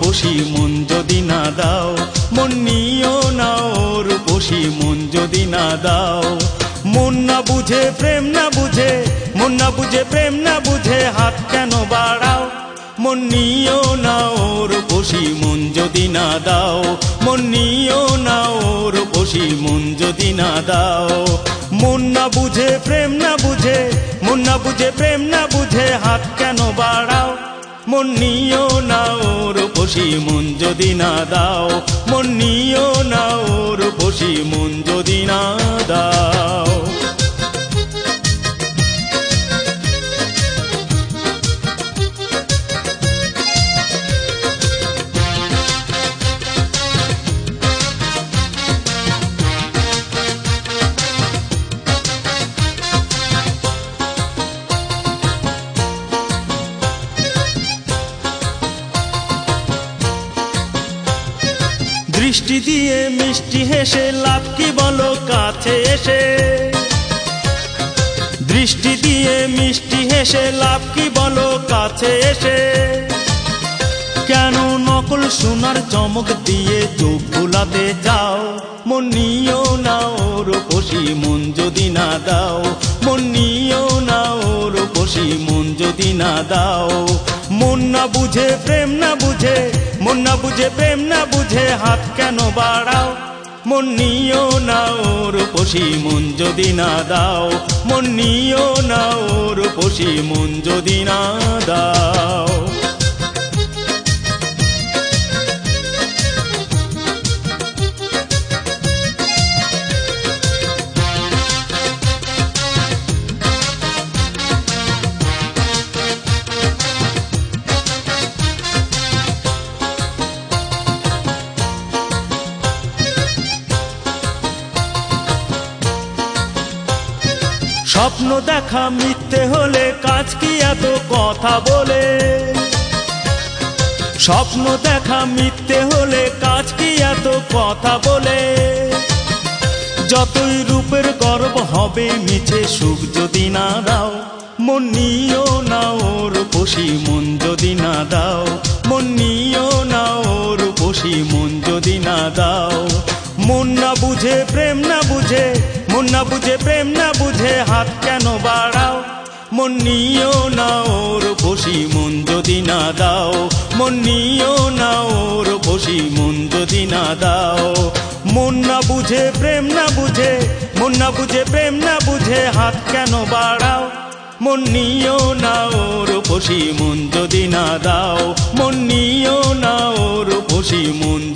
بس من جدی نہ داؤ من بس من جدی نہ داؤ من نہن جدی نہ داؤ منی بس من جدی نہ داؤ من نہ منی بس منجودی نا داؤ منی بس منجودی نا داؤ مسے لب کی بولے اسے دے ملے نکل سنار چمک دے چوپ بولا جاؤ من بس من جدی نہ داؤ من بس من جدی نہ داؤ من نہ من نہ ہاتھ کل بڑاؤ من پشی من جدینا داؤ منور پشی من جدینا داؤ سوپن دیکھا مت کاج کی سپن دیکھا مت کاج کی جت روپیر گروے سوکھ جدی نہ داؤ منی اور بس من جدی نہ داؤ من بس من جدی نہ داؤ من نہ بوجھے بوجھے ہاتھ بڑا من بس منجودا داؤ من بس منجود بوجھے من نہ بوجھ پر بوجھ ہاتھ کن بڑا من بس من جدی نہ داؤ منی اور بس من